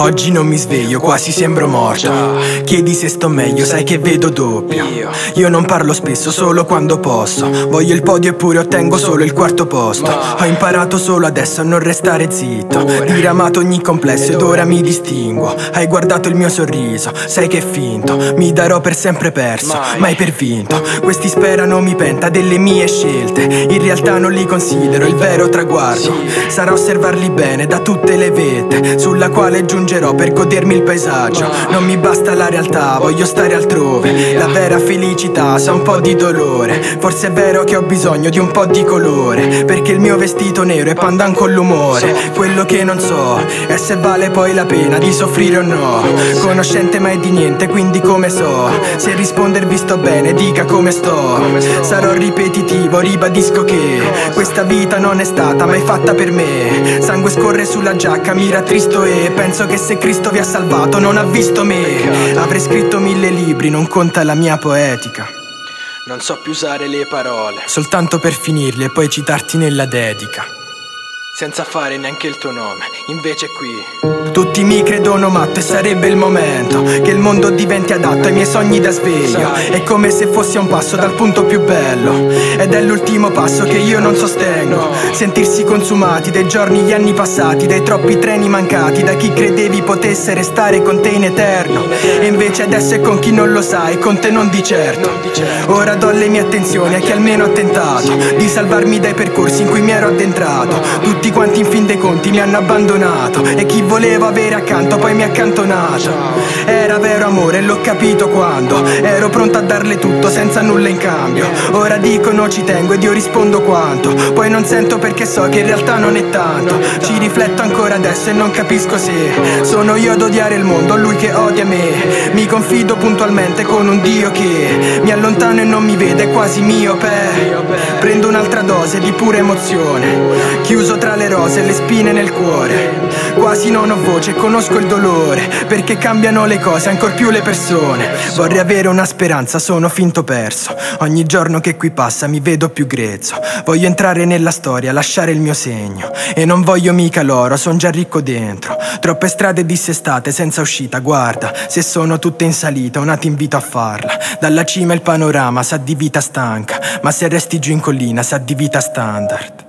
Oggi non mi sveglio, quasi sembro morto. Chiedi se sto meglio, sai che vedo doppio. Io non parlo spesso, solo quando posso. Voglio il podio eppure ottengo solo il quarto posto. Ho imparato solo adesso a non restare zitto. Diramato ogni complesso ed ora mi distingo. Hai guardato il mio sorriso, sai che è finto. Mi darò per sempre perso, mai per vinto. Questi sperano mi penta delle mie scelte. In realtà non li considero il vero traguardo. Sarà osservarli bene da tutte le vette, sulla quale giunge mangerò per godermi il paesaggio. Non mi basta la realtà, voglio stare altrove. La vera felicità sa un po' di dolore. Forse è vero che ho bisogno di un po' di colore Perché il mio vestito nero è pandan con l'umore. Quello che non so è se vale poi la pena di soffrire o no. Conoscente mai di niente, quindi come so? Se rispondervi sto bene, dica come sto. Sarò ripetitivo, ribadisco che Questa vita non è stata mai fatta per me. Sangue scorre sulla giacca, mi rattristo e penso che se Cristo vi ha salvato non ha visto me. Avrei scritto mille libri, non conta la mia poetica. Non so più usare le parole. Soltanto per finirli e poi citarti nella dedica senza fare neanche il tuo nome, invece qui Tutti mi credono matto e sarebbe il momento Che il mondo diventi adatto ai miei sogni da sveglio. È come se fossi a un passo dal punto più bello. Ed è l'ultimo passo che io non sostengo. Sentirsi consumati dai giorni, gli anni passati Dai troppi treni mancati, da chi credevi potesse restare con te in eterno E invece adesso è con chi non lo sa e con te non di certo. Ora do le mie attenzioni a chi almeno ha tentato Di salvarmi dai percorsi in cui mi ero addentrato. Tutti quanti in fin dei conti mi hanno abbandonato E chi volevo avere accanto poi mi ha accantonato. Era vero amore l'ho capito quando Ero pronto a darle tutto senza nulla in cambio. Ora dicono ci tengo ed io rispondo quanto. Poi non sento perché so che in realtà non è tanto. Ci rifletto ancora adesso e non capisco se Sono io ad odiare il mondo, lui che odia me. Mi confido puntualmente con un Dio che Mi allontano e non mi vede quasi miope Prendo un'altra dose di pura emozione. Chiuso tra le rose e le spine nel cuore. Quasi non ho voce, conosco il dolore Perché cambiano le cose, ancor più le persone. Vorrei avere una speranza, sono finto perso. Ogni giorno che qui passa mi vedo più grezzo. Voglio entrare nella storia, lasciare il mio segno. E non voglio mica l'oro, son già ricco dentro. Troppe strade dissestate senza uscita, guarda Se sono tutte in salita, una ti invito a farla. Dalla cima il panorama sa di vita stanca Ma se resti giù in collina sa di vita standard